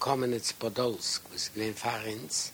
Komenitz Podolsk, was gewinnt Fahrens,